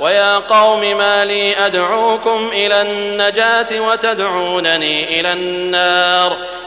ويا قوم ما لي أدعوكم إلى النجاة وتدعونني إلى النار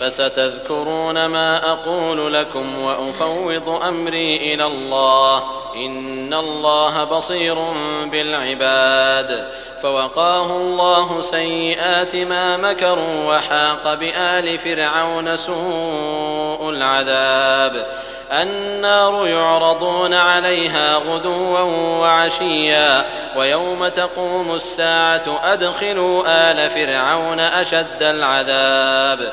فستذكرون ما أقول لكم وأفوض أمري إلى الله. إن الله بصير بالعباد. فوقاه الله سيئات ما مكروا وحاق بآل فرعون سوء العذاب. النار يعرضون عليها غدوا وعشيا. ويوم تقوم الساعة أدخلوا آل فرعون أشد العذاب.